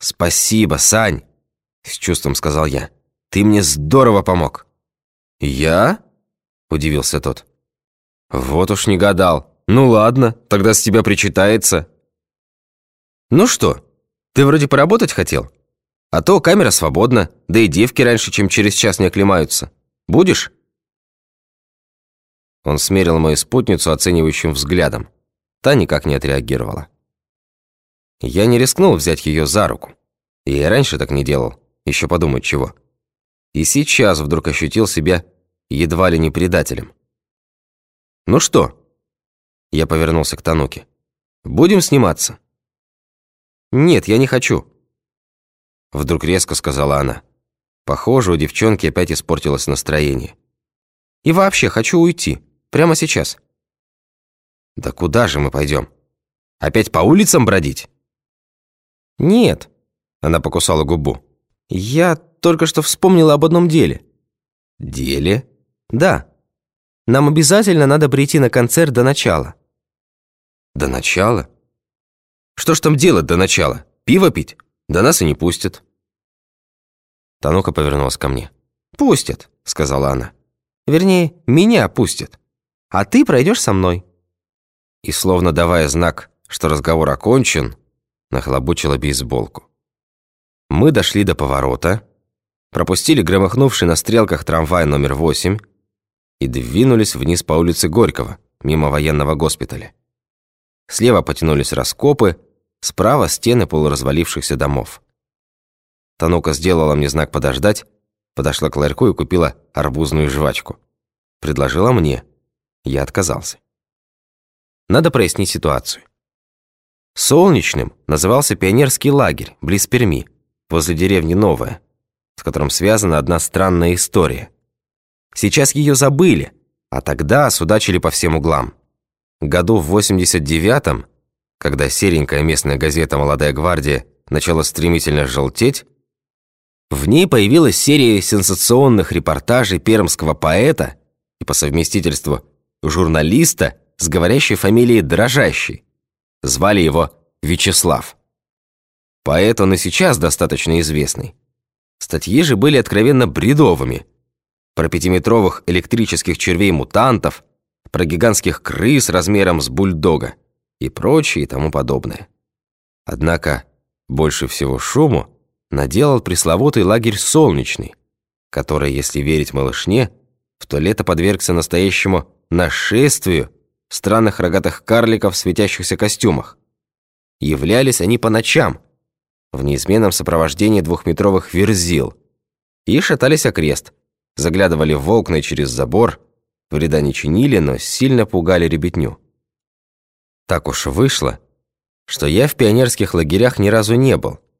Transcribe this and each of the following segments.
«Спасибо, Сань!» — с чувством сказал я. «Ты мне здорово помог!» «Я?» — удивился тот. «Вот уж не гадал. Ну ладно, тогда с тебя причитается». «Ну что, ты вроде поработать хотел? А то камера свободна, да и девки раньше, чем через час не оклемаются. Будешь?» Он смерил мою спутницу оценивающим взглядом. Та никак не отреагировала. Я не рискнул взять ее за руку. Я и раньше так не делал, еще подумать чего. И сейчас вдруг ощутил себя едва ли не предателем. «Ну что?» Я повернулся к Тануке. «Будем сниматься?» «Нет, я не хочу», Вдруг резко сказала она. Похоже, у девчонки опять испортилось настроение. «И вообще, хочу уйти. Прямо сейчас». «Да куда же мы пойдем? Опять по улицам бродить?» «Нет», — она покусала губу. «Я только что вспомнила об одном деле». «Деле?» «Да. Нам обязательно надо прийти на концерт до начала». «До начала? Что ж там делать до начала? Пиво пить? Да нас и не пустят». Танука повернулась ко мне. «Пустят», — сказала она. «Вернее, меня пустят. А ты пройдешь со мной». И словно давая знак, что разговор окончен, нахлобучила бейсболку. Мы дошли до поворота, пропустили громыхнувший на стрелках трамвай номер 8 и двинулись вниз по улице Горького, мимо военного госпиталя. Слева потянулись раскопы, справа стены полуразвалившихся домов. Танука сделала мне знак подождать, подошла к ларьку и купила арбузную жвачку. Предложила мне. Я отказался. Надо прояснить ситуацию. Солнечным назывался пионерский лагерь близ Перми, возле деревни Новая, с которым связана одна странная история. Сейчас ее забыли, а тогда судачили по всем углам. Году в 89-м, когда серенькая местная газета «Молодая гвардия» начала стремительно желтеть, в ней появилась серия сенсационных репортажей пермского поэта и по совместительству журналиста с говорящей фамилией Дрожащий. Звали его Вячеслав. Поэт он и сейчас достаточно известный. Статьи же были откровенно бредовыми. Про пятиметровых электрических червей-мутантов, про гигантских крыс размером с бульдога и прочее и тому подобное. Однако больше всего шуму наделал пресловутый лагерь «Солнечный», который, если верить малышне, в то лето подвергся настоящему нашествию странных рогатых карликов в светящихся костюмах. Являлись они по ночам, в неизменном сопровождении двухметровых верзил, и шатались окрест, заглядывали в окна и через забор, вреда не чинили, но сильно пугали ребятню. Так уж вышло, что я в пионерских лагерях ни разу не был –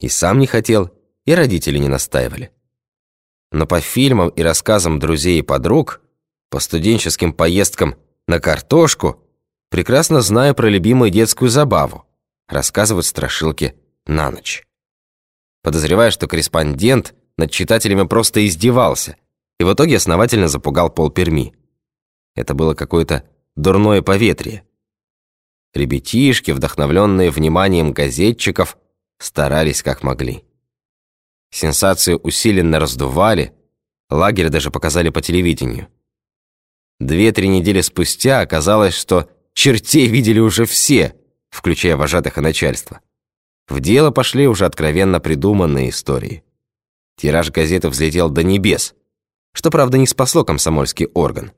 и сам не хотел, и родители не настаивали. Но по фильмам и рассказам друзей и подруг, по студенческим поездкам на картошку, прекрасно знаю про любимую детскую забаву – рассказывать страшилки на ночь. Подозреваю, что корреспондент над читателями просто издевался и в итоге основательно запугал пол Перми. Это было какое-то дурное поветрие. Ребятишки, вдохновленные вниманием газетчиков – старались как могли. Сенсацию усиленно раздували, лагерь даже показали по телевидению. Две-три недели спустя оказалось, что чертей видели уже все, включая вожатых и начальство. В дело пошли уже откровенно придуманные истории. Тираж газеты взлетел до небес, что, правда, не спасло комсомольский орган.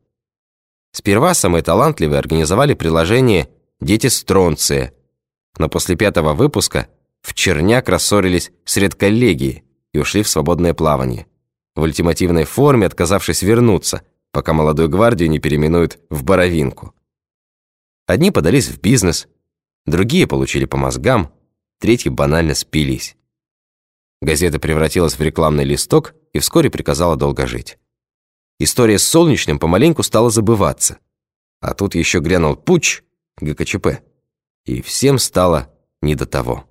Сперва самые талантливые организовали приложение «Дети Стронция», но после пятого выпуска в черняк рассорились с редколлегией и ушли в свободное плавание. В ультимативной форме, отказавшись вернуться, пока молодую гвардию не переименуют в Боровинку. Одни подались в бизнес, другие получили по мозгам, третьи банально спились. Газета превратилась в рекламный листок и вскоре приказала долго жить. История с Солнечным помаленьку стала забываться. А тут еще грянул путь ГКЧП, и всем стало не до того.